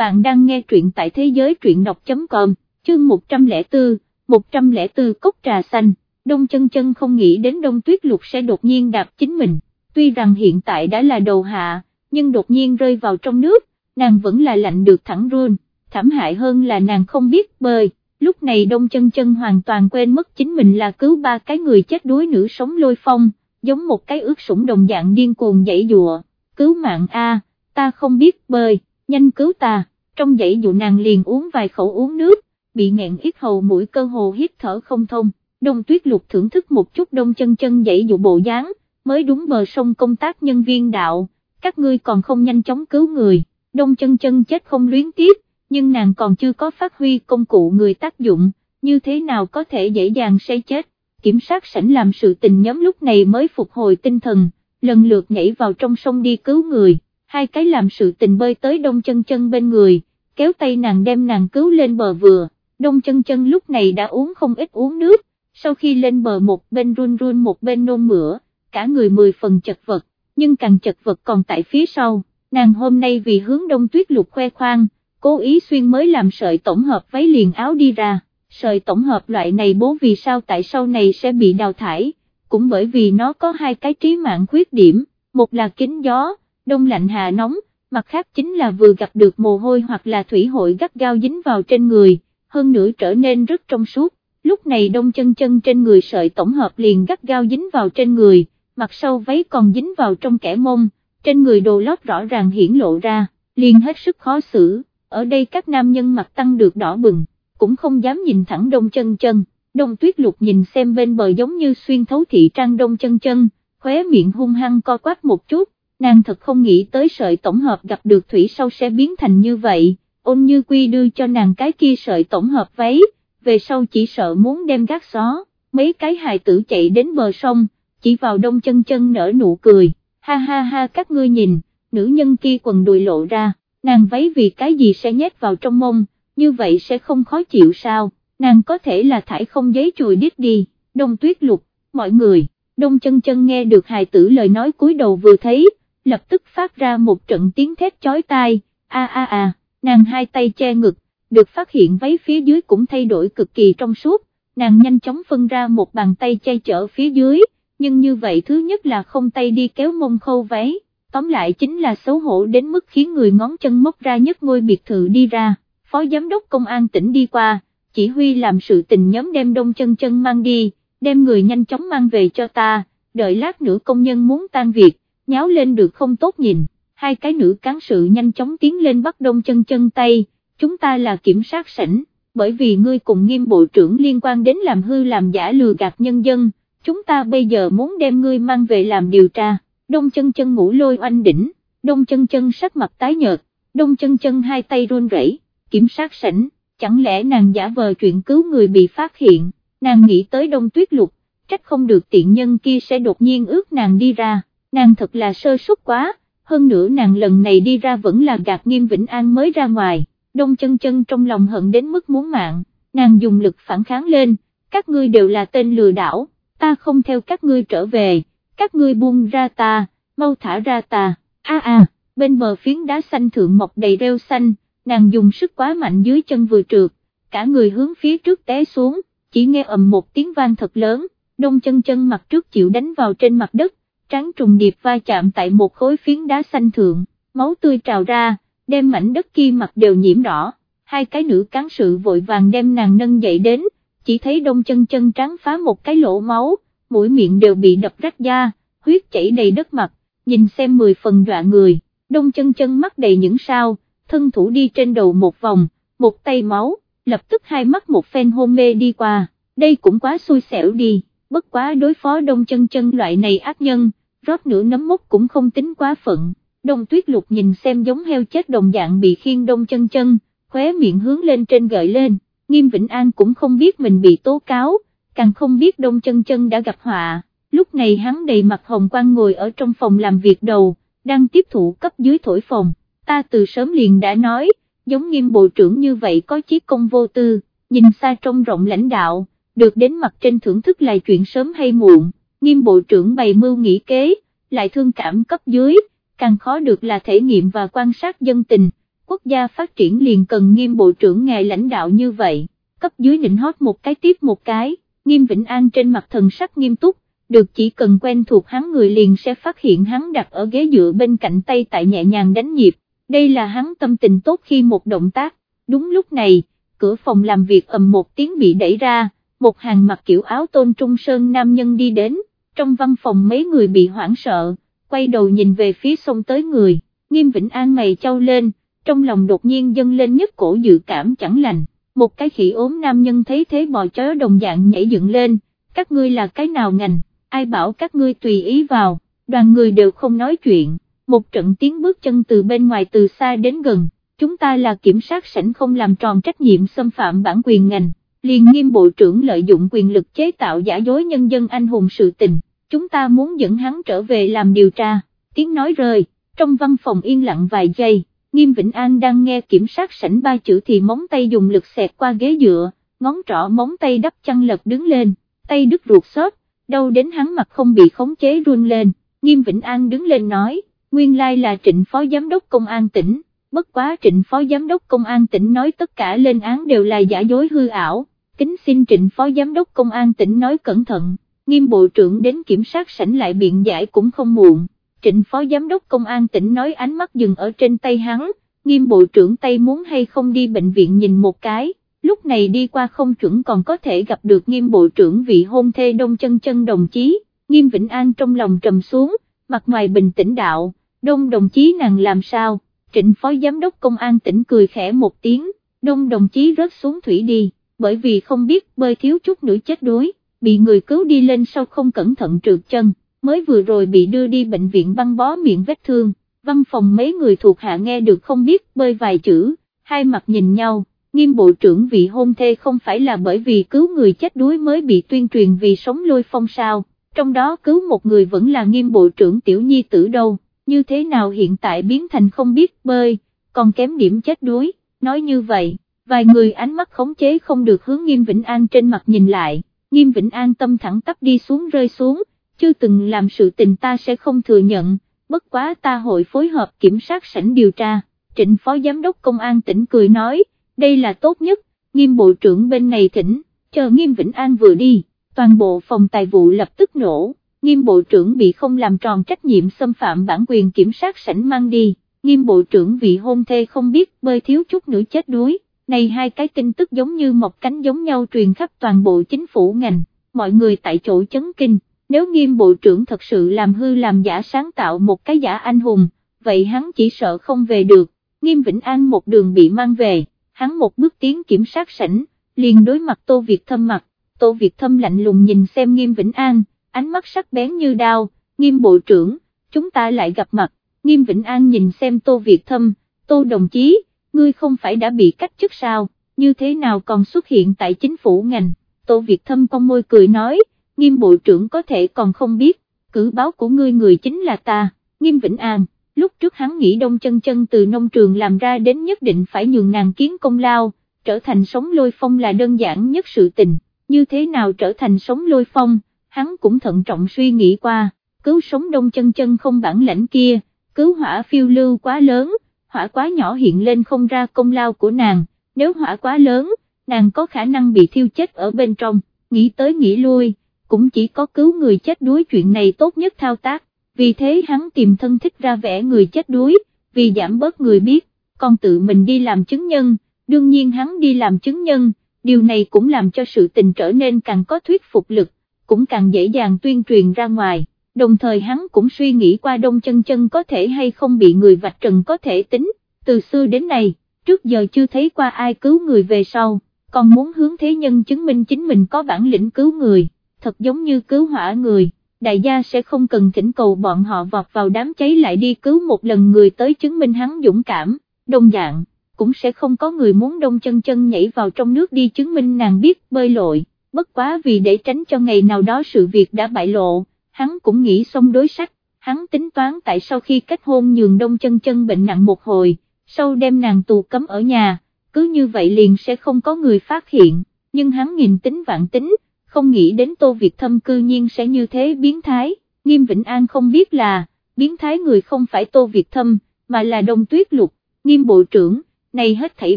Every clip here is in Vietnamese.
bạn đang nghe truyện tại thế giới truyện đọc.com, chương 104, 104 cốc trà xanh, đông chân chân không nghĩ đến đông tuyết lục sẽ đột nhiên đạp chính mình, tuy rằng hiện tại đã là đầu hạ, nhưng đột nhiên rơi vào trong nước, nàng vẫn là lạnh được thẳng run, thảm hại hơn là nàng không biết bơi, lúc này đông chân chân hoàn toàn quên mất chính mình là cứu ba cái người chết đuối nữ sống lôi phong, giống một cái ướt sũng đồng dạng điên cuồng dãy dụa, cứu mạng A, ta không biết bơi, nhanh cứu ta, trong dãy dụ nàng liền uống vài khẩu uống nước, bị nghẹn ít hầu mũi cơ hồ hít thở không thông, đông tuyết lục thưởng thức một chút đông chân chân dãy dụ bộ dáng, mới đúng bờ sông công tác nhân viên đạo, các ngươi còn không nhanh chóng cứu người, đông chân chân chết không luyến tiếp, nhưng nàng còn chưa có phát huy công cụ người tác dụng, như thế nào có thể dễ dàng say chết, kiểm sát sảnh làm sự tình nhóm lúc này mới phục hồi tinh thần, lần lượt nhảy vào trong sông đi cứu người, hai cái làm sự tình bơi tới đông chân chân bên người, kéo tay nàng đem nàng cứu lên bờ vừa, đông chân chân lúc này đã uống không ít uống nước, sau khi lên bờ một bên run run một bên nôn mửa, cả người mười phần chật vật, nhưng càng chật vật còn tại phía sau, nàng hôm nay vì hướng đông tuyết lục khoe khoang, cố ý xuyên mới làm sợi tổng hợp váy liền áo đi ra, sợi tổng hợp loại này bố vì sao tại sau này sẽ bị đào thải, cũng bởi vì nó có hai cái trí mạng khuyết điểm, một là kính gió, đông lạnh hạ nóng, mặt khác chính là vừa gặp được mồ hôi hoặc là thủy hội gắt gao dính vào trên người, hơn nữa trở nên rất trong suốt, lúc này đông chân chân trên người sợi tổng hợp liền gắt gao dính vào trên người, mặt sau váy còn dính vào trong kẻ mông, trên người đồ lót rõ ràng hiển lộ ra, liền hết sức khó xử, ở đây các nam nhân mặt tăng được đỏ bừng, cũng không dám nhìn thẳng đông chân chân, đông tuyết lục nhìn xem bên bờ giống như xuyên thấu thị trang đông chân chân, khóe miệng hung hăng co quát một chút, nàng thật không nghĩ tới sợi tổng hợp gặp được thủy sau sẽ biến thành như vậy, ôn như quy đưa cho nàng cái kia sợi tổng hợp váy, về sau chỉ sợ muốn đem gác xó, mấy cái hài tử chạy đến bờ sông, chỉ vào đông chân chân nở nụ cười, ha ha ha các ngươi nhìn, nữ nhân kia quần đùi lộ ra, nàng váy vì cái gì sẽ nhét vào trong mông, như vậy sẽ không khó chịu sao, nàng có thể là thải không giấy chùi đít đi, đông tuyết lục, mọi người, đông chân chân nghe được hài tử lời nói cúi đầu vừa thấy, lập tức phát ra một trận tiếng thét chói tai, a a a, nàng hai tay che ngực, được phát hiện váy phía dưới cũng thay đổi cực kỳ trong suốt, nàng nhanh chóng phân ra một bàn tay che chở phía dưới, nhưng như vậy thứ nhất là không tay đi kéo mông khâu váy, tóm lại chính là xấu hổ đến mức khiến người ngón chân móc ra nhất ngôi biệt thự đi ra, phó giám đốc công an tỉnh đi qua, chỉ huy làm sự tình nhóm đem đông chân chân mang đi, đem người nhanh chóng mang về cho ta, đợi lát nữa công nhân muốn tan việc, nháo lên được không tốt nhìn, hai cái nữ cán sự nhanh chóng tiến lên bắt đông chân chân tay, chúng ta là kiểm sát sảnh, bởi vì ngươi cùng nghiêm bộ trưởng liên quan đến làm hư làm giả lừa gạt nhân dân, chúng ta bây giờ muốn đem ngươi mang về làm điều tra, đông chân chân ngủ lôi oanh đỉnh, đông chân chân sắc mặt tái nhợt, đông chân chân hai tay run rẩy, kiểm sát sảnh, chẳng lẽ nàng giả vờ chuyện cứu người bị phát hiện, nàng nghĩ tới đông tuyết lục, trách không được tiện nhân kia sẽ đột nhiên ước nàng đi ra nàng thật là sơ suất quá, hơn nữa nàng lần này đi ra vẫn là gạt nghiêm Vĩnh An mới ra ngoài, đông chân chân trong lòng hận đến mức muốn mạng, nàng dùng lực phản kháng lên, các ngươi đều là tên lừa đảo, ta không theo các ngươi trở về, các ngươi buông ra ta, mau thả ra ta, a a, bên bờ phiến đá xanh thượng mọc đầy rêu xanh, nàng dùng sức quá mạnh dưới chân vừa trượt, cả người hướng phía trước té xuống, chỉ nghe ầm một tiếng vang thật lớn, đông chân chân mặt trước chịu đánh vào trên mặt đất, trán trùng điệp va chạm tại một khối phiến đá xanh thượng, máu tươi trào ra, đem mảnh đất kia mặt đều nhiễm đỏ, hai cái nữ cán sự vội vàng đem nàng nâng dậy đến, chỉ thấy đông chân chân trắng phá một cái lỗ máu, mũi miệng đều bị đập rách da, huyết chảy đầy đất mặt, nhìn xem mười phần dọa người, đông chân chân mắt đầy những sao, thân thủ đi trên đầu một vòng, một tay máu, lập tức hai mắt một phen hôn mê đi qua, đây cũng quá xui xẻo đi, bất quá đối phó đông chân chân loại này ác nhân rót nửa nấm mốc cũng không tính quá phận, đông tuyết lục nhìn xem giống heo chết đồng dạng bị khiên đông chân chân, khóe miệng hướng lên trên gợi lên, nghiêm Vĩnh An cũng không biết mình bị tố cáo, càng không biết đông chân chân đã gặp họa, lúc này hắn đầy mặt hồng quang ngồi ở trong phòng làm việc đầu, đang tiếp thụ cấp dưới thổi phòng, ta từ sớm liền đã nói, giống nghiêm bộ trưởng như vậy có chí công vô tư, nhìn xa trông rộng lãnh đạo, được đến mặt trên thưởng thức là chuyện sớm hay muộn nghiêm bộ trưởng bày mưu nghĩ kế, lại thương cảm cấp dưới, càng khó được là thể nghiệm và quan sát dân tình, quốc gia phát triển liền cần nghiêm bộ trưởng ngài lãnh đạo như vậy, cấp dưới nịnh hót một cái tiếp một cái, nghiêm Vĩnh An trên mặt thần sắc nghiêm túc, được chỉ cần quen thuộc hắn người liền sẽ phát hiện hắn đặt ở ghế dựa bên cạnh tay tại nhẹ nhàng đánh nhịp, đây là hắn tâm tình tốt khi một động tác, đúng lúc này, cửa phòng làm việc ầm một tiếng bị đẩy ra, một hàng mặc kiểu áo tôn trung sơn nam nhân đi đến, trong văn phòng mấy người bị hoảng sợ, quay đầu nhìn về phía sông tới người, nghiêm Vĩnh An mày trao lên, trong lòng đột nhiên dâng lên nhất cổ dự cảm chẳng lành, một cái khỉ ốm nam nhân thấy thế bò chó đồng dạng nhảy dựng lên, các ngươi là cái nào ngành, ai bảo các ngươi tùy ý vào, đoàn người đều không nói chuyện, một trận tiếng bước chân từ bên ngoài từ xa đến gần, chúng ta là kiểm sát sảnh không làm tròn trách nhiệm xâm phạm bản quyền ngành, liền nghiêm bộ trưởng lợi dụng quyền lực chế tạo giả dối nhân dân anh hùng sự tình, chúng ta muốn dẫn hắn trở về làm điều tra, tiếng nói rơi, trong văn phòng yên lặng vài giây Nghiêm Vĩnh An đang nghe kiểm sát sảnh ba chữ thì móng tay dùng lực xẹt qua ghế dựa, ngón trỏ móng tay đắp chăn lật đứng lên, tay đứt ruột xót, đâu đến hắn mặt không bị khống chế run lên, Nghiêm Vĩnh An đứng lên nói, nguyên lai là trịnh phó giám đốc công an tỉnh, bất quá trịnh phó giám đốc công an tỉnh nói tất cả lên án đều là giả dối hư ảo, kính xin trịnh phó giám đốc công an tỉnh nói cẩn thận, nghiêm bộ trưởng đến kiểm sát sảnh lại biện giải cũng không muộn. Trịnh phó giám đốc công an tỉnh nói ánh mắt dừng ở trên tay hắn, nghiêm bộ trưởng tay muốn hay không đi bệnh viện nhìn một cái, lúc này đi qua không chuẩn còn có thể gặp được nghiêm bộ trưởng vị hôn thê đông chân chân đồng chí, nghiêm Vĩnh An trong lòng trầm xuống, mặt ngoài bình tĩnh đạo, đông đồng chí nàng làm sao, trịnh phó giám đốc công an tỉnh cười khẽ một tiếng, đông đồng chí rớt xuống thủy đi, bởi vì không biết bơi thiếu chút nữa chết đuối, bị người cứu đi lên sau không cẩn thận trượt chân mới vừa rồi bị đưa đi bệnh viện băng bó miệng vết thương, văn phòng mấy người thuộc hạ nghe được không biết bơi vài chữ, hai mặt nhìn nhau, nghiêm bộ trưởng vị hôn thê không phải là bởi vì cứu người chết đuối mới bị tuyên truyền vì sống lôi phong sao, trong đó cứu một người vẫn là nghiêm bộ trưởng tiểu nhi tử đâu, như thế nào hiện tại biến thành không biết bơi, còn kém điểm chết đuối, nói như vậy, vài người ánh mắt khống chế không được hướng nghiêm Vĩnh An trên mặt nhìn lại, nghiêm Vĩnh An tâm thẳng tắp đi xuống rơi xuống, chưa từng làm sự tình ta sẽ không thừa nhận, bất quá ta hội phối hợp kiểm sát sảnh điều tra, trịnh phó giám đốc công an tỉnh cười nói, đây là tốt nhất, nghiêm bộ trưởng bên này thỉnh, chờ nghiêm Vĩnh An vừa đi, toàn bộ phòng tài vụ lập tức nổ, nghiêm bộ trưởng bị không làm tròn trách nhiệm xâm phạm bản quyền kiểm sát sảnh mang đi, nghiêm bộ trưởng vị hôn thê không biết bơi thiếu chút nữa chết đuối, này hai cái tin tức giống như một cánh giống nhau truyền khắp toàn bộ chính phủ ngành, mọi người tại chỗ chấn kinh. Nếu nghiêm bộ trưởng thật sự làm hư làm giả sáng tạo một cái giả anh hùng, vậy hắn chỉ sợ không về được, nghiêm Vĩnh An một đường bị mang về, hắn một bước tiến kiểm sát sảnh, liền đối mặt Tô Việt Thâm mặt, Tô Việt Thâm lạnh lùng nhìn xem nghiêm Vĩnh An, ánh mắt sắc bén như đao, nghiêm bộ trưởng, chúng ta lại gặp mặt, nghiêm Vĩnh An nhìn xem Tô Việt Thâm, Tô đồng chí, ngươi không phải đã bị cách chức sao, như thế nào còn xuất hiện tại chính phủ ngành, Tô Việt Thâm con môi cười nói, nghiêm bộ trưởng có thể còn không biết, cử báo của ngươi người chính là ta, nghiêm Vĩnh An, lúc trước hắn nghĩ đông chân chân từ nông trường làm ra đến nhất định phải nhường nàng kiến công lao, trở thành sống lôi phong là đơn giản nhất sự tình, như thế nào trở thành sống lôi phong, hắn cũng thận trọng suy nghĩ qua, cứu sống đông chân chân không bản lãnh kia, cứu hỏa phiêu lưu quá lớn, hỏa quá nhỏ hiện lên không ra công lao của nàng, nếu hỏa quá lớn, nàng có khả năng bị thiêu chết ở bên trong, nghĩ tới nghĩ lui, cũng chỉ có cứu người chết đuối chuyện này tốt nhất thao tác, vì thế hắn tìm thân thích ra vẽ người chết đuối, vì giảm bớt người biết, còn tự mình đi làm chứng nhân, đương nhiên hắn đi làm chứng nhân, điều này cũng làm cho sự tình trở nên càng có thuyết phục lực, cũng càng dễ dàng tuyên truyền ra ngoài, đồng thời hắn cũng suy nghĩ qua đông chân chân có thể hay không bị người vạch trần có thể tính, từ xưa đến nay, trước giờ chưa thấy qua ai cứu người về sau, còn muốn hướng thế nhân chứng minh chính mình có bản lĩnh cứu người thật giống như cứu hỏa người, đại gia sẽ không cần thỉnh cầu bọn họ vọt vào đám cháy lại đi cứu một lần người tới chứng minh hắn dũng cảm, đồng dạng, cũng sẽ không có người muốn đông chân chân nhảy vào trong nước đi chứng minh nàng biết bơi lội, bất quá vì để tránh cho ngày nào đó sự việc đã bại lộ, hắn cũng nghĩ xong đối sách, hắn tính toán tại sau khi kết hôn nhường đông chân chân bệnh nặng một hồi, sau đem nàng tù cấm ở nhà, cứ như vậy liền sẽ không có người phát hiện, nhưng hắn nhìn tính vạn tính, không nghĩ đến Tô Việt Thâm cư nhiên sẽ như thế biến thái, nghiêm Vĩnh An không biết là, biến thái người không phải Tô Việt Thâm, mà là Đông Tuyết Lục, nghiêm bộ trưởng, này hết thảy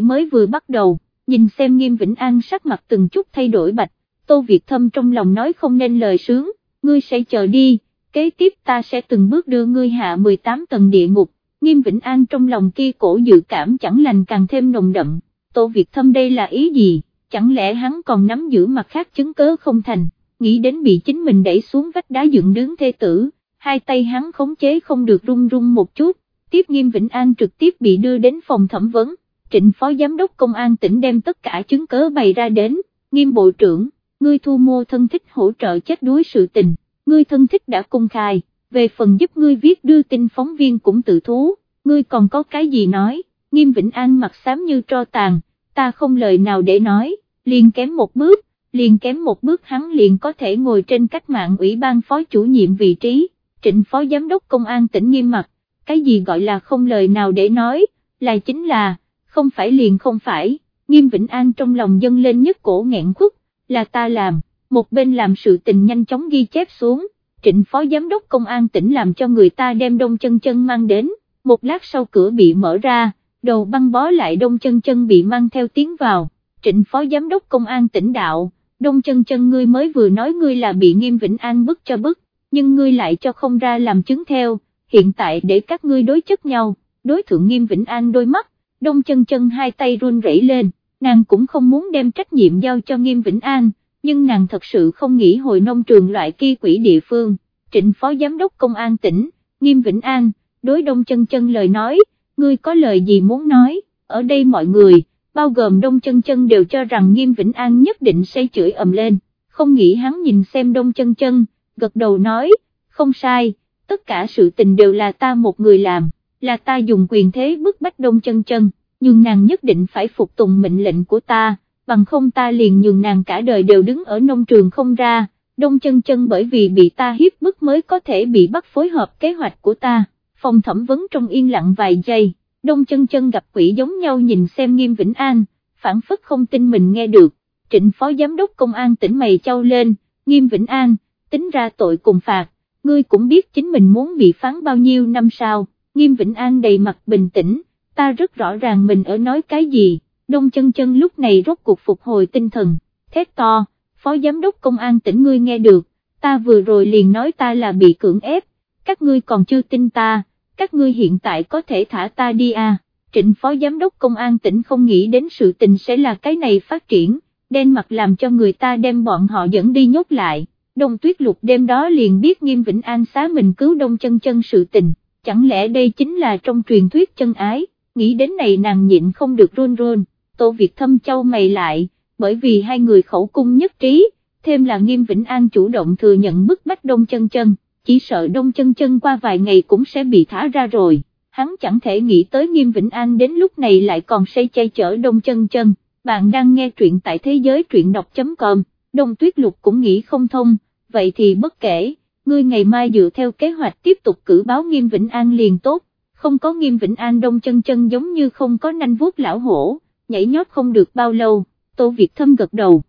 mới vừa bắt đầu, nhìn xem nghiêm Vĩnh An sắc mặt từng chút thay đổi bạch, Tô Việt Thâm trong lòng nói không nên lời sướng, ngươi sẽ chờ đi, kế tiếp ta sẽ từng bước đưa ngươi hạ 18 tầng địa ngục, nghiêm Vĩnh An trong lòng kia cổ dự cảm chẳng lành càng thêm nồng đậm, Tô Việt Thâm đây là ý gì, chẳng lẽ hắn còn nắm giữ mặt khác chứng cớ không thành, nghĩ đến bị chính mình đẩy xuống vách đá dựng đứng thê tử, hai tay hắn khống chế không được run run một chút, tiếp nghiêm Vĩnh An trực tiếp bị đưa đến phòng thẩm vấn, trịnh phó giám đốc công an tỉnh đem tất cả chứng cớ bày ra đến, nghiêm bộ trưởng, ngươi thu mua thân thích hỗ trợ chết đuối sự tình, ngươi thân thích đã công khai, về phần giúp ngươi viết đưa tin phóng viên cũng tự thú, ngươi còn có cái gì nói, nghiêm Vĩnh An mặt xám như tro tàn, ta không lời nào để nói, liền kém một bước, liền kém một bước hắn liền có thể ngồi trên cách mạng ủy ban phó chủ nhiệm vị trí, trịnh phó giám đốc công an tỉnh nghiêm mặt, cái gì gọi là không lời nào để nói, là chính là, không phải liền không phải, nghiêm Vĩnh An trong lòng dâng lên nhất cổ nghẹn khuất, là ta làm, một bên làm sự tình nhanh chóng ghi chép xuống, trịnh phó giám đốc công an tỉnh làm cho người ta đem đông chân chân mang đến, một lát sau cửa bị mở ra, đầu băng bó lại đông chân chân bị mang theo tiếng vào, trịnh phó giám đốc công an tỉnh đạo, đông chân chân ngươi mới vừa nói ngươi là bị nghiêm Vĩnh An bức cho bức, nhưng ngươi lại cho không ra làm chứng theo, hiện tại để các ngươi đối chất nhau, đối thượng nghiêm Vĩnh An đôi mắt, đông chân chân hai tay run rẩy lên, nàng cũng không muốn đem trách nhiệm giao cho nghiêm Vĩnh An, nhưng nàng thật sự không nghĩ hồi nông trường loại kia quỷ địa phương, trịnh phó giám đốc công an tỉnh, nghiêm Vĩnh An, đối đông chân chân lời nói, ngươi có lời gì muốn nói, ở đây mọi người, bao gồm đông chân chân đều cho rằng nghiêm Vĩnh An nhất định sẽ chửi ầm lên, không nghĩ hắn nhìn xem đông chân chân, gật đầu nói, không sai, tất cả sự tình đều là ta một người làm, là ta dùng quyền thế bức bách đông chân chân, nhưng nàng nhất định phải phục tùng mệnh lệnh của ta, bằng không ta liền nhường nàng cả đời đều đứng ở nông trường không ra, đông chân chân bởi vì bị ta hiếp bức mới có thể bị bắt phối hợp kế hoạch của ta, phòng thẩm vấn trong yên lặng vài giây, đông chân chân gặp quỷ giống nhau nhìn xem nghiêm Vĩnh An, phản phất không tin mình nghe được, trịnh phó giám đốc công an tỉnh mày trao lên, nghiêm Vĩnh An, tính ra tội cùng phạt, ngươi cũng biết chính mình muốn bị phán bao nhiêu năm sau, nghiêm Vĩnh An đầy mặt bình tĩnh, ta rất rõ ràng mình ở nói cái gì, đông chân chân lúc này rốt cuộc phục hồi tinh thần, thét to, phó giám đốc công an tỉnh ngươi nghe được, ta vừa rồi liền nói ta là bị cưỡng ép, các ngươi còn chưa tin ta, các ngươi hiện tại có thể thả ta đi à, trịnh phó giám đốc công an tỉnh không nghĩ đến sự tình sẽ là cái này phát triển, đen mặt làm cho người ta đem bọn họ dẫn đi nhốt lại, đông tuyết lục đêm đó liền biết nghiêm Vĩnh An xá mình cứu đông chân chân sự tình, chẳng lẽ đây chính là trong truyền thuyết chân ái, nghĩ đến này nàng nhịn không được run run, Tô Việt Thâm châu mày lại, bởi vì hai người khẩu cung nhất trí, thêm là nghiêm Vĩnh An chủ động thừa nhận bức bách đông chân chân, chỉ sợ đông chân chân qua vài ngày cũng sẽ bị thả ra rồi, hắn chẳng thể nghĩ tới nghiêm Vĩnh An đến lúc này lại còn say chay chở đông chân chân, bạn đang nghe truyện tại thế giới truyện đọc.com, đông tuyết lục cũng nghĩ không thông, vậy thì bất kể, ngươi ngày mai dựa theo kế hoạch tiếp tục cử báo nghiêm Vĩnh An liền tốt, không có nghiêm Vĩnh An đông chân chân giống như không có nanh vuốt lão hổ, nhảy nhót không được bao lâu, Tô Việt Thâm gật đầu.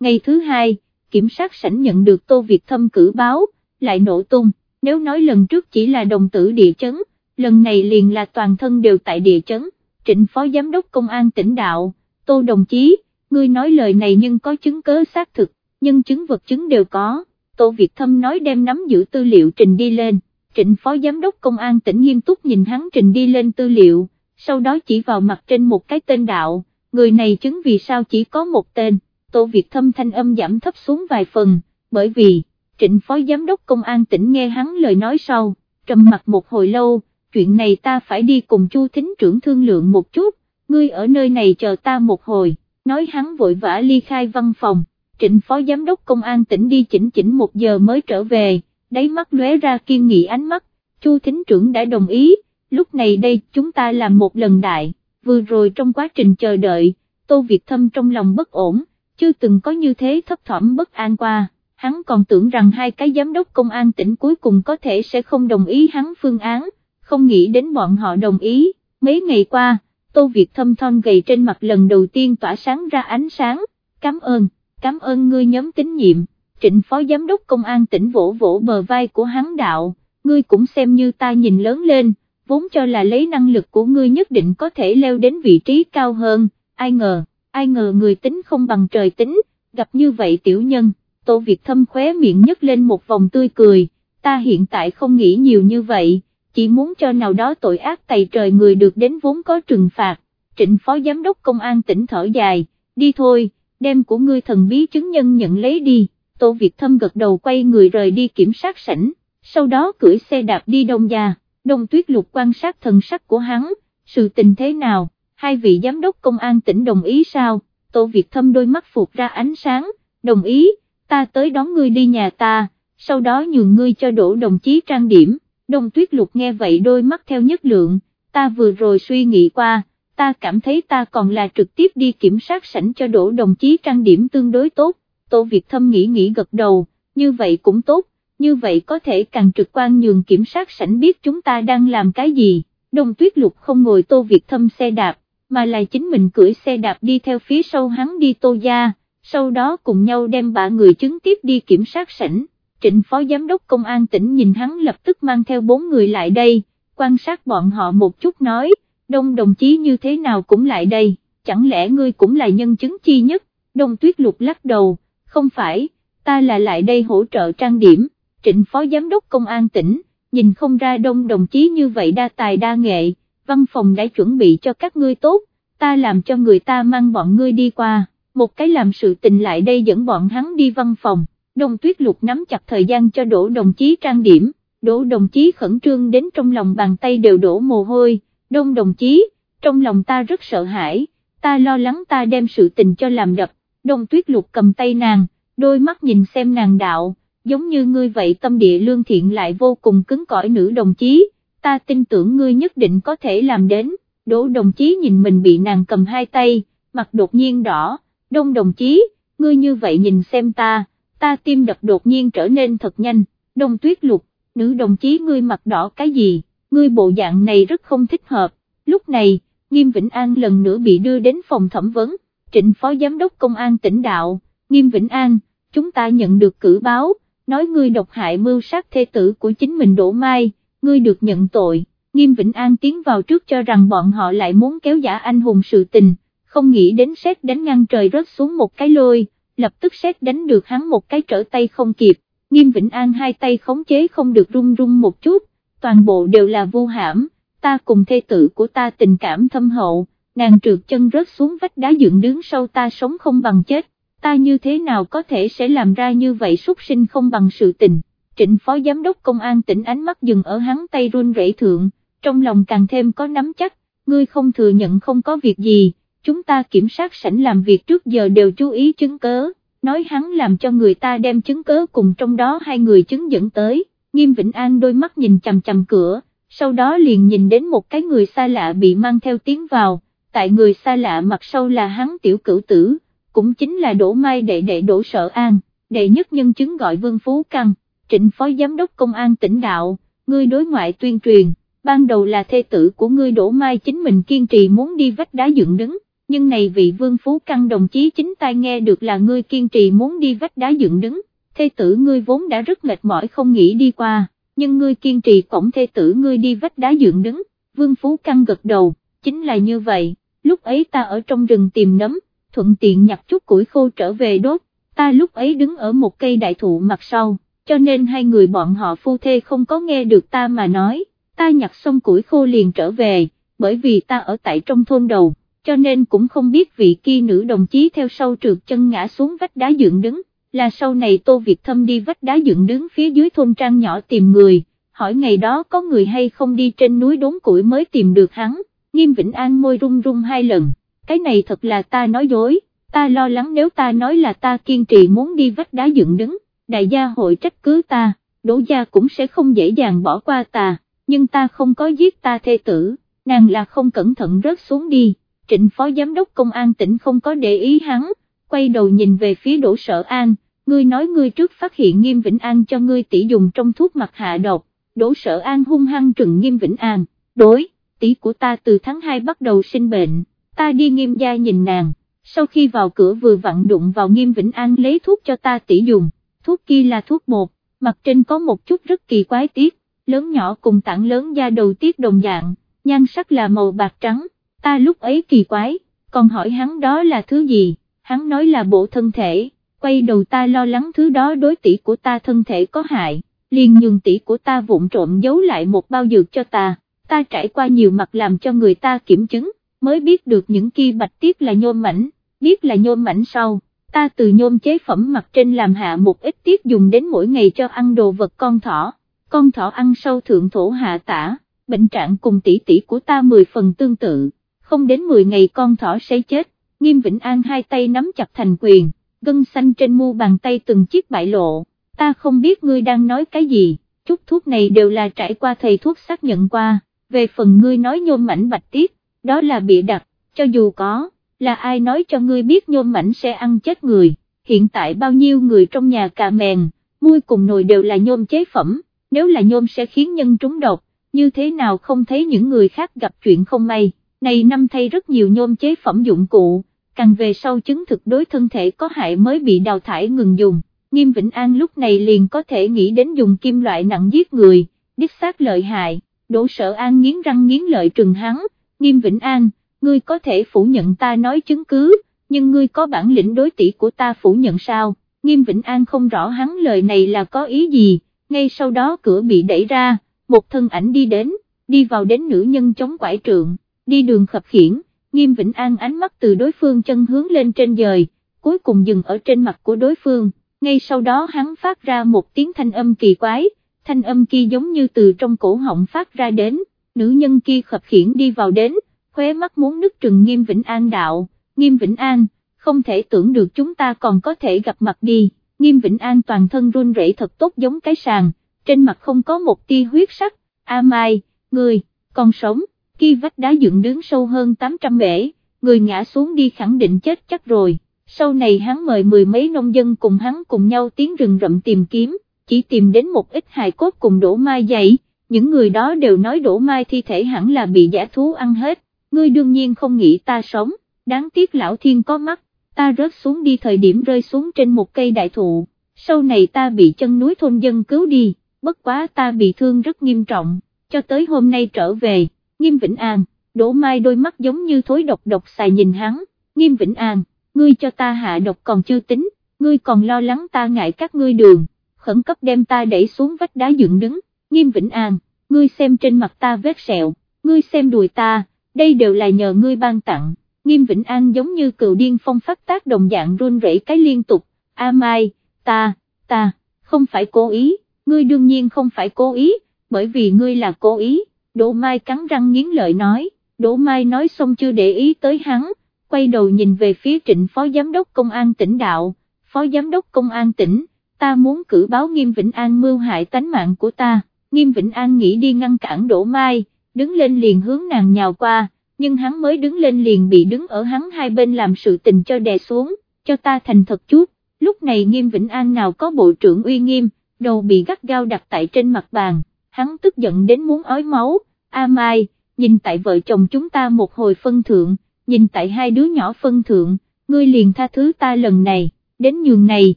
Ngày thứ hai, kiểm sát sảnh nhận được Tô Việt Thâm cử báo, lại nổ tung, nếu nói lần trước chỉ là đồng tử địa chấn, lần này liền là toàn thân đều tại địa chấn, trịnh phó giám đốc công an tỉnh đạo, Tô đồng chí, ngươi nói lời này nhưng có chứng cớ xác thực, nhân chứng vật chứng đều có, Tô Việt Thâm nói đem nắm giữ tư liệu trình đi lên, trịnh phó giám đốc công an tỉnh nghiêm túc nhìn hắn trình đi lên tư liệu, sau đó chỉ vào mặt trên một cái tên đạo, người này chứng vì sao chỉ có một tên, Tô Việt Thâm thanh âm giảm thấp xuống vài phần, bởi vì, trịnh phó giám đốc công an tỉnh nghe hắn lời nói sau, trầm mặt một hồi lâu, chuyện này ta phải đi cùng chu thính trưởng thương lượng một chút, ngươi ở nơi này chờ ta một hồi, nói hắn vội vã ly khai văn phòng, trịnh phó giám đốc công an tỉnh đi chỉnh chỉnh một giờ mới trở về, đáy mắt lóe ra kiên nghị ánh mắt, chu thính trưởng đã đồng ý, lúc này đây chúng ta làm một lần đại, vừa rồi trong quá trình chờ đợi, Tô Việt Thâm trong lòng bất ổn, chưa từng có như thế thấp thỏm bất an qua, hắn còn tưởng rằng hai cái giám đốc công an tỉnh cuối cùng có thể sẽ không đồng ý hắn phương án, không nghĩ đến bọn họ đồng ý, mấy ngày qua, Tô Việt Thâm thon gầy trên mặt lần đầu tiên tỏa sáng ra ánh sáng, cảm ơn, cảm ơn ngươi nhóm tín nhiệm, trịnh phó giám đốc công an tỉnh vỗ vỗ bờ vai của hắn đạo, ngươi cũng xem như ta nhìn lớn lên, vốn cho là lấy năng lực của ngươi nhất định có thể leo đến vị trí cao hơn, ai ngờ, ai ngờ người tính không bằng trời tính, gặp như vậy tiểu nhân, Tô Việt Thâm khóe miệng nhấc lên một vòng tươi cười, ta hiện tại không nghĩ nhiều như vậy, chỉ muốn cho nào đó tội ác tày trời người được đến vốn có trừng phạt, trịnh phó giám đốc công an tỉnh thở dài, đi thôi, đem của ngươi thần bí chứng nhân nhận lấy đi, Tô Việt Thâm gật đầu quay người rời đi kiểm sát sảnh, sau đó cưỡi xe đạp đi đông gia, đông tuyết lục quan sát thần sắc của hắn, sự tình thế nào, hai vị giám đốc công an tỉnh đồng ý sao, Tô Việt Thâm đôi mắt phục ra ánh sáng, đồng ý, ta tới đón ngươi đi nhà ta, sau đó nhường ngươi cho đổ đồng chí trang điểm, đông tuyết lục nghe vậy đôi mắt theo nhất lượng, ta vừa rồi suy nghĩ qua, ta cảm thấy ta còn là trực tiếp đi kiểm sát sảnh cho đổ đồng chí trang điểm tương đối tốt, Tô Việt Thâm nghĩ nghĩ gật đầu, như vậy cũng tốt, như vậy có thể càng trực quan nhường kiểm sát sảnh biết chúng ta đang làm cái gì, đông tuyết lục không ngồi Tô Việt Thâm xe đạp, mà là chính mình cưỡi xe đạp đi theo phía sau hắn đi Tô Gia, sau đó cùng nhau đem ba người chứng tiếp đi kiểm sát sảnh. Trịnh Phó Giám đốc Công an tỉnh nhìn hắn lập tức mang theo bốn người lại đây, quan sát bọn họ một chút nói, đông đồng chí như thế nào cũng lại đây, chẳng lẽ ngươi cũng là nhân chứng chi nhất, đông tuyết lục lắc đầu, không phải, ta là lại đây hỗ trợ trang điểm, trịnh Phó Giám đốc Công an tỉnh, nhìn không ra đông đồng chí như vậy đa tài đa nghệ, văn phòng đã chuẩn bị cho các ngươi tốt, ta làm cho người ta mang bọn ngươi đi qua, một cái làm sự tình lại đây dẫn bọn hắn đi văn phòng Đông Tuyết Lục nắm chặt thời gian cho đổ đồng chí trang điểm, đổ đồng chí khẩn trương đến trong lòng bàn tay đều đổ mồ hôi, đông đồng chí, trong lòng ta rất sợ hãi, ta lo lắng ta đem sự tình cho làm đập, đông tuyết lục cầm tay nàng, đôi mắt nhìn xem nàng đạo, giống như ngươi vậy tâm địa lương thiện lại vô cùng cứng cỏi nữ đồng chí, ta tin tưởng ngươi nhất định có thể làm đến, đỗ đồng chí nhìn mình bị nàng cầm hai tay, mặt đột nhiên đỏ, đông đồng chí, ngươi như vậy nhìn xem ta, ta tim đập đột nhiên trở nên thật nhanh, đông tuyết lục, nữ đồng chí ngươi mặt đỏ cái gì, ngươi bộ dạng này rất không thích hợp, lúc này, Nghiêm Vĩnh An lần nữa bị đưa đến phòng thẩm vấn, trịnh phó giám đốc công an tỉnh đạo, Nghiêm Vĩnh An, chúng ta nhận được cử báo, nói ngươi độc hại mưu sát thê tử của chính mình Đỗ Mai, ngươi được nhận tội, Nghiêm Vĩnh An tiến vào trước cho rằng bọn họ lại muốn kéo giả anh hùng sự tình, không nghĩ đến xét đánh ngăn trời rớt xuống một cái lôi, lập tức xét đánh được hắn một cái trở tay không kịp, nghiêm Vĩnh An hai tay khống chế không được run run một chút, toàn bộ đều là vô hãm, ta cùng thê tử của ta tình cảm thâm hậu, nàng trượt chân rớt xuống vách đá dựng đứng sau ta sống không bằng chết, ta như thế nào có thể sẽ làm ra như vậy súc sinh không bằng sự tình. Trịnh Phó Giám đốc Công an tỉnh ánh mắt dừng ở hắn tay run rẩy thượng, trong lòng càng thêm có nắm chắc, ngươi không thừa nhận không có việc gì, chúng ta kiểm sát sảnh làm việc trước giờ đều chú ý chứng cớ, nói hắn làm cho người ta đem chứng cớ cùng trong đó hai người chứng dẫn tới, nghiêm Vĩnh An đôi mắt nhìn chằm chằm cửa, sau đó liền nhìn đến một cái người xa lạ bị mang theo tiếng vào, tại người xa lạ mặt sau là hắn tiểu cửu tử, cũng chính là Đỗ Mai đệ đệ Đỗ Sở An, đệ nhất nhân chứng gọi Vương Phú Căng, trịnh phó giám đốc công an tỉnh đạo, ngươi đối ngoại tuyên truyền, ban đầu là thê tử của ngươi Đỗ Mai chính mình kiên trì muốn đi vách đá dựng đứng nhưng này vị vương phú căn đồng chí chính tai nghe được là ngươi kiên trì muốn đi vách đá dựng đứng, thê tử ngươi vốn đã rất mệt mỏi không nghĩ đi qua, nhưng ngươi kiên trì cổng thê tử ngươi đi vách đá dựng đứng, vương phú căn gật đầu, chính là như vậy, lúc ấy ta ở trong rừng tìm nấm, thuận tiện nhặt chút củi khô trở về đốt, ta lúc ấy đứng ở một cây đại thụ mặt sau, cho nên hai người bọn họ phu thê không có nghe được ta mà nói, ta nhặt xong củi khô liền trở về, bởi vì ta ở tại trong thôn đầu cho nên cũng không biết vị kia nữ đồng chí theo sau trượt chân ngã xuống vách đá dựng đứng, là sau này Tô Việt Thâm đi vách đá dựng đứng phía dưới thôn trang nhỏ tìm người, hỏi ngày đó có người hay không đi trên núi đốn củi mới tìm được hắn, nghiêm Vĩnh An môi run run hai lần, cái này thật là ta nói dối, ta lo lắng nếu ta nói là ta kiên trì muốn đi vách đá dựng đứng, đại gia hội trách cứ ta, đỗ gia cũng sẽ không dễ dàng bỏ qua ta, nhưng ta không có giết ta thê tử, nàng là không cẩn thận rớt xuống đi trịnh phó giám đốc công an tỉnh không có để ý hắn, quay đầu nhìn về phía đỗ sở an, ngươi nói ngươi trước phát hiện nghiêm Vĩnh An cho ngươi tỷ dùng trong thuốc mặt hạ độc, đỗ sở an hung hăng trừng nghiêm Vĩnh An, đối, tỷ của ta từ tháng 2 bắt đầu sinh bệnh, ta đi nghiêm gia nhìn nàng, sau khi vào cửa vừa vặn đụng vào nghiêm Vĩnh An lấy thuốc cho ta tỷ dùng, thuốc kia là thuốc bột, mặt trên có một chút rất kỳ quái tiết, lớn nhỏ cùng tảng lớn da đầu tiết đồng dạng, nhan sắc là màu bạc trắng, ta lúc ấy kỳ quái, còn hỏi hắn đó là thứ gì, hắn nói là bộ thân thể, quay đầu ta lo lắng thứ đó đối tỷ của ta thân thể có hại, liền nhường tỷ của ta vụn trộm giấu lại một bao dược cho ta, ta trải qua nhiều mặt làm cho người ta kiểm chứng, mới biết được những kia bạch tiết là nhôm mảnh, biết là nhôm mảnh sau, ta từ nhôm chế phẩm mặt trên làm hạ một ít tiết dùng đến mỗi ngày cho ăn đồ vật con thỏ, con thỏ ăn sâu thượng thổ hạ tả, bệnh trạng cùng tỷ tỷ của ta 10 phần tương tự, không đến 10 ngày con thỏ sẽ chết, nghiêm vĩnh an hai tay nắm chặt thành quyền, gân xanh trên mu bàn tay từng chiếc bại lộ, ta không biết ngươi đang nói cái gì, chút thuốc này đều là trải qua thầy thuốc xác nhận qua, về phần ngươi nói nhôm mảnh bạch tiết, đó là bị đặt, cho dù có, là ai nói cho ngươi biết nhôm mảnh sẽ ăn chết người, hiện tại bao nhiêu người trong nhà cà mèn, muôi cùng nồi đều là nhôm chế phẩm, nếu là nhôm sẽ khiến nhân trúng độc, như thế nào không thấy những người khác gặp chuyện không may, này năm thay rất nhiều nhôm chế phẩm dụng cụ, càng về sau chứng thực đối thân thể có hại mới bị đào thải ngừng dùng, nghiêm Vĩnh An lúc này liền có thể nghĩ đến dùng kim loại nặng giết người, đích xác lợi hại, đỗ sở an nghiến răng nghiến lợi trừng hắn, nghiêm Vĩnh An, ngươi có thể phủ nhận ta nói chứng cứ, nhưng ngươi có bản lĩnh đối tỷ của ta phủ nhận sao, nghiêm Vĩnh An không rõ hắn lời này là có ý gì, ngay sau đó cửa bị đẩy ra, một thân ảnh đi đến, đi vào đến nữ nhân chống quải trượng, đi đường khập khiển, nghiêm Vĩnh An ánh mắt từ đối phương chân hướng lên trên dời, cuối cùng dừng ở trên mặt của đối phương, ngay sau đó hắn phát ra một tiếng thanh âm kỳ quái, thanh âm kia giống như từ trong cổ họng phát ra đến, nữ nhân kia khập khiển đi vào đến, khóe mắt muốn nứt trừng nghiêm Vĩnh An đạo, nghiêm Vĩnh An, không thể tưởng được chúng ta còn có thể gặp mặt đi, nghiêm Vĩnh An toàn thân run rẩy thật tốt giống cái sàn, trên mặt không có một tia huyết sắc, a mai, người, còn sống, kia vách đá dựng đứng sâu hơn 800 bể, người ngã xuống đi khẳng định chết chắc rồi, sau này hắn mời mười mấy nông dân cùng hắn cùng nhau tiến rừng rậm tìm kiếm, chỉ tìm đến một ít hài cốt cùng đổ mai dậy, những người đó đều nói đổ mai thi thể hẳn là bị giả thú ăn hết, ngươi đương nhiên không nghĩ ta sống, đáng tiếc lão thiên có mắt, ta rớt xuống đi thời điểm rơi xuống trên một cây đại thụ, sau này ta bị chân núi thôn dân cứu đi, bất quá ta bị thương rất nghiêm trọng, cho tới hôm nay trở về, nghiêm vĩnh an, đổ mai đôi mắt giống như thối độc độc xài nhìn hắn, nghiêm vĩnh an, ngươi cho ta hạ độc còn chưa tính, ngươi còn lo lắng ta ngại các ngươi đường, khẩn cấp đem ta đẩy xuống vách đá dựng đứng, nghiêm vĩnh an, ngươi xem trên mặt ta vết sẹo, ngươi xem đùi ta, đây đều là nhờ ngươi ban tặng, nghiêm vĩnh an giống như cựu điên phong phát tác đồng dạng run rẩy cái liên tục, a mai, ta, ta, không phải cố ý, ngươi đương nhiên không phải cố ý, bởi vì ngươi là cố ý, Đỗ Mai cắn răng nghiến lợi nói, Đỗ Mai nói xong chưa để ý tới hắn, quay đầu nhìn về phía trịnh phó giám đốc công an tỉnh đạo, phó giám đốc công an tỉnh, ta muốn cử báo nghiêm Vĩnh An mưu hại tánh mạng của ta, nghiêm Vĩnh An nghĩ đi ngăn cản Đỗ Mai, đứng lên liền hướng nàng nhào qua, nhưng hắn mới đứng lên liền bị đứng ở hắn hai bên làm sự tình cho đè xuống, cho ta thành thật chút, lúc này nghiêm Vĩnh An nào có bộ trưởng uy nghiêm, đầu bị gắt gao đặt tại trên mặt bàn, hắn tức giận đến muốn ói máu, A Mai, nhìn tại vợ chồng chúng ta một hồi phân thượng, nhìn tại hai đứa nhỏ phân thượng, ngươi liền tha thứ ta lần này, đến nhường này,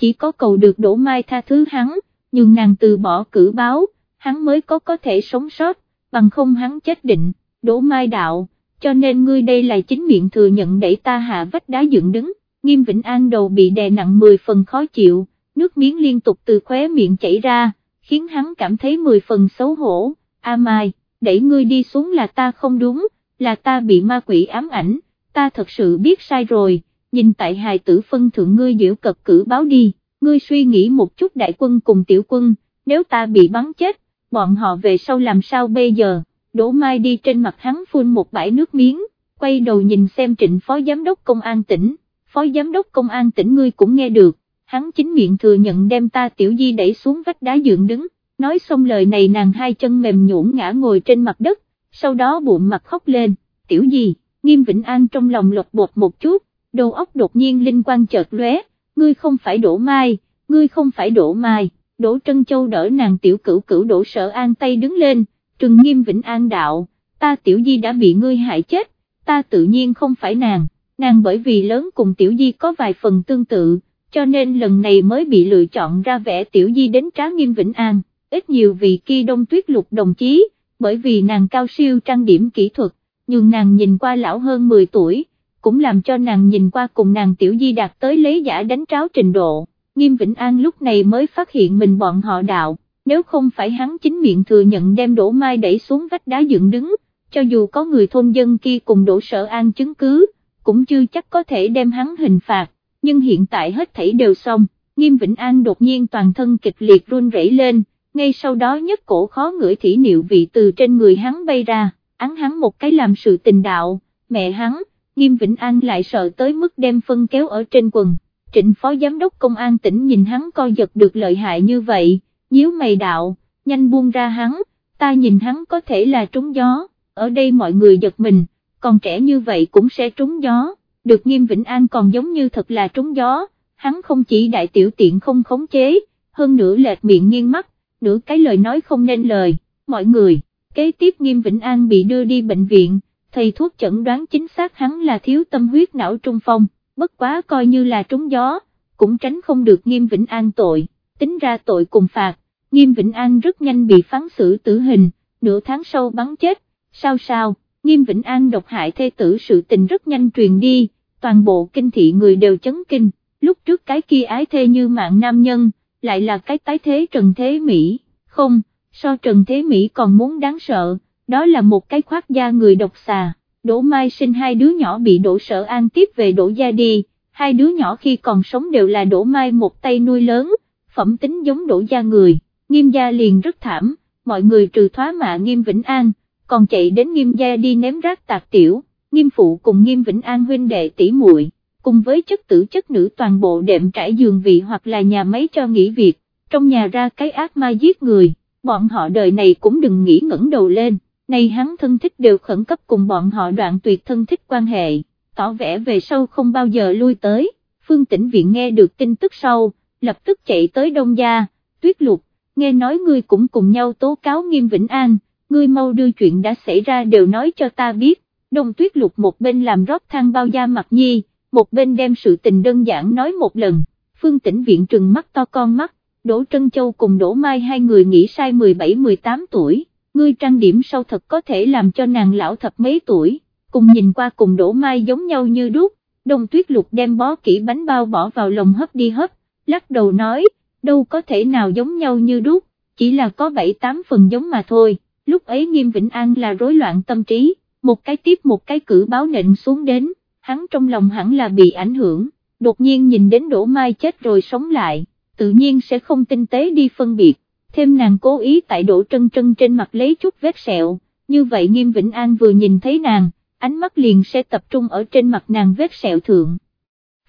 chỉ có cầu được đổ mai tha thứ hắn, nhưng nàng từ bỏ cử báo, hắn mới có có thể sống sót, bằng không hắn chết định, đổ mai đạo, cho nên ngươi đây là chính miệng thừa nhận đẩy ta hạ vách đá dựng đứng, nghiêm vĩnh an đầu bị đè nặng 10 phần khó chịu, nước miếng liên tục từ khóe miệng chảy ra, khiến hắn cảm thấy 10 phần xấu hổ, a mai, đẩy ngươi đi xuống là ta không đúng, là ta bị ma quỷ ám ảnh, ta thật sự biết sai rồi, nhìn tại hài tử phân thượng ngươi diễu cật cử báo đi, ngươi suy nghĩ một chút đại quân cùng tiểu quân, nếu ta bị bắn chết, bọn họ về sau làm sao bây giờ, đổ mai đi trên mặt hắn phun một bãi nước miếng, quay đầu nhìn xem trịnh phó giám đốc công an tỉnh, phó giám đốc công an tỉnh ngươi cũng nghe được, hắn chính miệng thừa nhận đem ta tiểu di đẩy xuống vách đá dựng đứng, nói xong lời này nàng hai chân mềm nhũn ngã ngồi trên mặt đất, sau đó bụng mặt khóc lên, tiểu di, nghiêm vĩnh an trong lòng lột bột một chút, đầu óc đột nhiên linh quang chợt lóe, ngươi không phải đổ mai, ngươi không phải đổ mai, đổ trân châu đỡ nàng tiểu cửu cửu đổ sở an tay đứng lên, trừng nghiêm vĩnh an đạo, ta tiểu di đã bị ngươi hại chết, ta tự nhiên không phải nàng, nàng bởi vì lớn cùng tiểu di có vài phần tương tự cho nên lần này mới bị lựa chọn ra vẽ tiểu di đến trá nghiêm vĩnh an, ít nhiều vì kia đông tuyết lục đồng chí, bởi vì nàng cao siêu trang điểm kỹ thuật, nhưng nàng nhìn qua lão hơn 10 tuổi, cũng làm cho nàng nhìn qua cùng nàng tiểu di đạt tới lấy giả đánh tráo trình độ, nghiêm Vĩnh An lúc này mới phát hiện mình bọn họ đạo, nếu không phải hắn chính miệng thừa nhận đem đổ mai đẩy xuống vách đá dựng đứng, cho dù có người thôn dân kia cùng đổ sở an chứng cứ, cũng chưa chắc có thể đem hắn hình phạt, nhưng hiện tại hết thảy đều xong, nghiêm Vĩnh An đột nhiên toàn thân kịch liệt run rẩy lên, ngay sau đó nhất cổ khó ngửi thỉ niệu vị từ trên người hắn bay ra, án hắn một cái làm sự tình đạo, mẹ hắn, nghiêm Vĩnh An lại sợ tới mức đem phân kéo ở trên quần, trịnh phó giám đốc công an tỉnh nhìn hắn coi giật được lợi hại như vậy, nhíu mày đạo, nhanh buông ra hắn, ta nhìn hắn có thể là trúng gió, ở đây mọi người giật mình, còn trẻ như vậy cũng sẽ trúng gió, được nghiêm Vĩnh An còn giống như thật là trúng gió, hắn không chỉ đại tiểu tiện không khống chế, hơn nữa lệch miệng nghiêng mắt, nửa cái lời nói không nên lời, mọi người, kế tiếp nghiêm Vĩnh An bị đưa đi bệnh viện, thầy thuốc chẩn đoán chính xác hắn là thiếu tâm huyết não trung phong, bất quá coi như là trúng gió, cũng tránh không được nghiêm Vĩnh An tội, tính ra tội cùng phạt, nghiêm Vĩnh An rất nhanh bị phán xử tử hình, nửa tháng sau bắn chết, sao sao, nghiêm Vĩnh An độc hại thê tử sự tình rất nhanh truyền đi, toàn bộ kinh thị người đều chấn kinh, lúc trước cái kia ái thê như mạng nam nhân, lại là cái tái thế Trần Thế Mỹ, không, so Trần Thế Mỹ còn muốn đáng sợ, đó là một cái khoác da người độc xà, Đỗ Mai sinh hai đứa nhỏ bị Đỗ Sở An tiếp về Đỗ Gia đi, hai đứa nhỏ khi còn sống đều là Đỗ Mai một tay nuôi lớn, phẩm tính giống Đỗ Gia người, nghiêm gia liền rất thảm, mọi người trừ thoá mạ nghiêm Vĩnh An, còn chạy đến nghiêm gia đi ném rác tạc tiểu, nghiêm phụ cùng nghiêm Vĩnh An huynh đệ tỷ muội cùng với chất tử chất nữ toàn bộ đệm trải giường vị hoặc là nhà máy cho nghỉ việc, trong nhà ra cái ác ma giết người, bọn họ đời này cũng đừng nghĩ ngẩng đầu lên, này hắn thân thích đều khẩn cấp cùng bọn họ đoạn tuyệt thân thích quan hệ, tỏ vẻ về sau không bao giờ lui tới, phương tĩnh viện nghe được tin tức sau, lập tức chạy tới đông gia, tuyết lục, nghe nói ngươi cũng cùng nhau tố cáo nghiêm Vĩnh An, ngươi mau đưa chuyện đã xảy ra đều nói cho ta biết, đông tuyết lục một bên làm rót thang bao da mặt nhi, một bên đem sự tình đơn giản nói một lần, phương tĩnh viện trừng mắt to con mắt, Đỗ Trân Châu cùng Đỗ Mai hai người nghĩ sai 17-18 tuổi, ngươi trang điểm sau thật có thể làm cho nàng lão thập mấy tuổi, cùng nhìn qua cùng Đỗ Mai giống nhau như đúc, đông tuyết lục đem bó kỹ bánh bao bỏ vào lồng hấp đi hấp, lắc đầu nói, đâu có thể nào giống nhau như đúc, chỉ là có 7-8 phần giống mà thôi, lúc ấy nghiêm Vĩnh An là rối loạn tâm trí, một cái tiếp một cái cử báo nịnh xuống đến hắn trong lòng hẳn là bị ảnh hưởng, đột nhiên nhìn đến Đỗ Mai chết rồi sống lại, tự nhiên sẽ không tinh tế đi phân biệt, thêm nàng cố ý tại Đỗ Trân Trân trên mặt lấy chút vết sẹo, như vậy Nghiêm Vĩnh An vừa nhìn thấy nàng, ánh mắt liền sẽ tập trung ở trên mặt nàng vết sẹo thượng.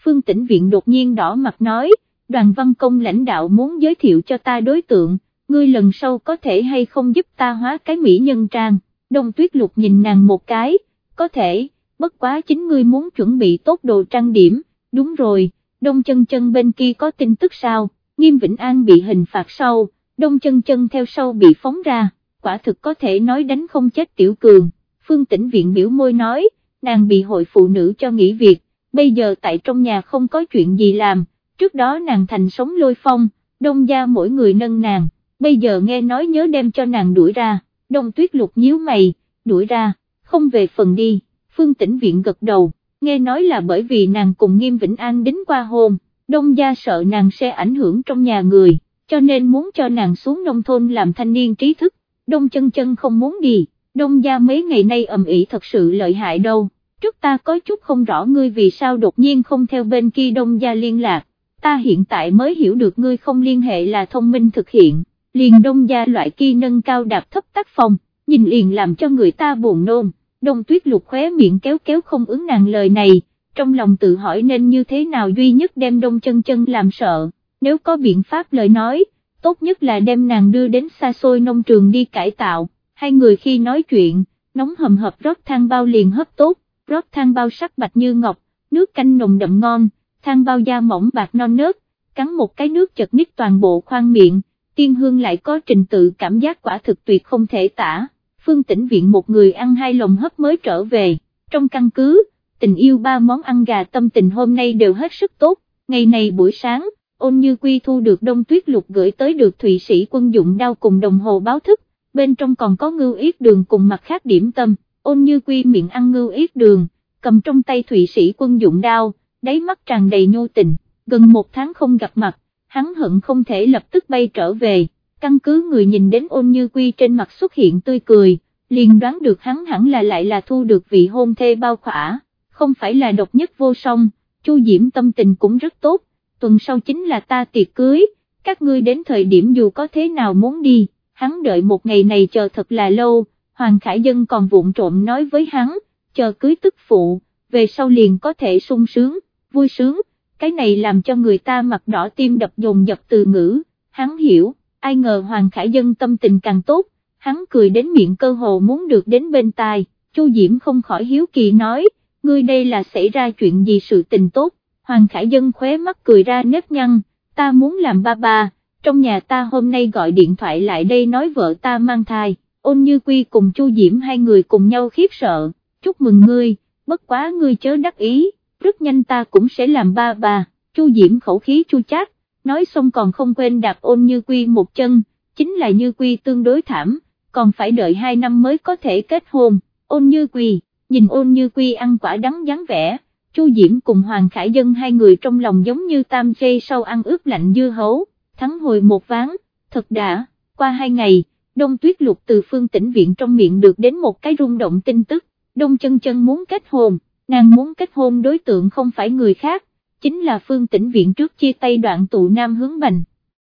Phương Tĩnh Viện đột nhiên đỏ mặt nói, đoàn văn công lãnh đạo muốn giới thiệu cho ta đối tượng, ngươi lần sau có thể hay không giúp ta hóa cái mỹ nhân trang, đông tuyết lục nhìn nàng một cái, có thể bất quá chính ngươi muốn chuẩn bị tốt đồ trang điểm, đúng rồi, đông chân chân bên kia có tin tức sao, nghiêm Vĩnh An bị hình phạt sau, đông chân chân theo sau bị phóng ra, quả thực có thể nói đánh không chết tiểu cường, phương tĩnh viện biểu môi nói, nàng bị hội phụ nữ cho nghỉ việc, bây giờ tại trong nhà không có chuyện gì làm, trước đó nàng thành sống lôi phong, đông gia mỗi người nâng nàng, bây giờ nghe nói nhớ đem cho nàng đuổi ra, đông tuyết lục nhíu mày, đuổi ra, không về phần đi. Phương Tĩnh Viện gật đầu, nghe nói là bởi vì nàng cùng Nghiêm Vĩnh An đính qua hôn, đông gia sợ nàng sẽ ảnh hưởng trong nhà người, cho nên muốn cho nàng xuống nông thôn làm thanh niên trí thức, đông chân chân không muốn đi, đông gia mấy ngày nay ầm ĩ thật sự lợi hại đâu, trước ta có chút không rõ ngươi vì sao đột nhiên không theo bên kia đông gia liên lạc, ta hiện tại mới hiểu được ngươi không liên hệ là thông minh thực hiện, liền đông gia loại kia nâng cao đạp thấp tác phong, nhìn liền làm cho người ta buồn nôn đông tuyết lục khóe miệng kéo kéo không ứng nàng lời này, trong lòng tự hỏi nên như thế nào duy nhất đem đông chân chân làm sợ, nếu có biện pháp lời nói, tốt nhất là đem nàng đưa đến xa xôi nông trường đi cải tạo, hai người khi nói chuyện, nóng hầm hập rót thang bao liền hấp tốt, rót thang bao sắc bạch như ngọc, nước canh nồng đậm ngon, thang bao da mỏng bạc non nớt, cắn một cái nước chật nít toàn bộ khoang miệng, tiên hương lại có trình tự cảm giác quả thực tuyệt không thể tả. Phương Tĩnh Viện một người ăn hai lồng hấp mới trở về, trong căn cứ, tình yêu ba món ăn gà tâm tình hôm nay đều hết sức tốt, ngày này buổi sáng, ôn như quy thu được đông tuyết lục gửi tới được Thụy Sĩ quân dụng đao cùng đồng hồ báo thức, bên trong còn có ngưu yết đường cùng mặt khác điểm tâm, ôn như quy miệng ăn ngưu yết đường, cầm trong tay Thụy Sĩ quân dụng đao, đáy mắt tràn đầy nhô tình, gần một tháng không gặp mặt, hắn hận không thể lập tức bay trở về, căn cứ người nhìn đến ôn như quy trên mặt xuất hiện tươi cười, liền đoán được hắn hẳn là lại là thu được vị hôn thê bao khỏa, không phải là độc nhất vô song, Chu Diễm tâm tình cũng rất tốt, tuần sau chính là ta tiệc cưới, các ngươi đến thời điểm dù có thế nào muốn đi, hắn đợi một ngày này chờ thật là lâu, Hoàng Khải Dân còn vụng trộm nói với hắn, chờ cưới tức phụ, về sau liền có thể sung sướng, vui sướng, cái này làm cho người ta mặt đỏ tim đập dồn dập từ ngữ, hắn hiểu, ai ngờ Hoàng Khải Dân tâm tình càng tốt, hắn cười đến miệng cơ hồ muốn được đến bên tai, Chu Diễm không khỏi hiếu kỳ nói, ngươi đây là xảy ra chuyện gì sự tình tốt, Hoàng Khải Dân khóe mắt cười ra nếp nhăn, ta muốn làm ba ba, trong nhà ta hôm nay gọi điện thoại lại đây nói vợ ta mang thai, ôn như quy cùng Chu Diễm hai người cùng nhau khiếp sợ, chúc mừng ngươi, bất quá ngươi chớ đắc ý, rất nhanh ta cũng sẽ làm ba ba, Chu Diễm khẩu khí chu chát, nói xong còn không quên đạp ôn như quy một chân, chính là như quy tương đối thảm, còn phải đợi hai năm mới có thể kết hôn, ôn như quy, nhìn ôn như quy ăn quả đắng dáng vẻ, Chu Diễm cùng Hoàng Khải Dân hai người trong lòng giống như tam chây sau ăn ướp lạnh dưa hấu, thắng hồi một ván, thật đã, qua hai ngày, Đông Tuyết Lục từ phương tỉnh viện trong miệng được đến một cái rung động tin tức, Đông Chân Chân muốn kết hôn, nàng muốn kết hôn đối tượng không phải người khác, chính là phương tỉnh viện trước chia tay đoạn tụ nam hướng bành.